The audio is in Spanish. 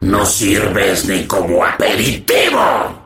No sirves ni como aperitivo.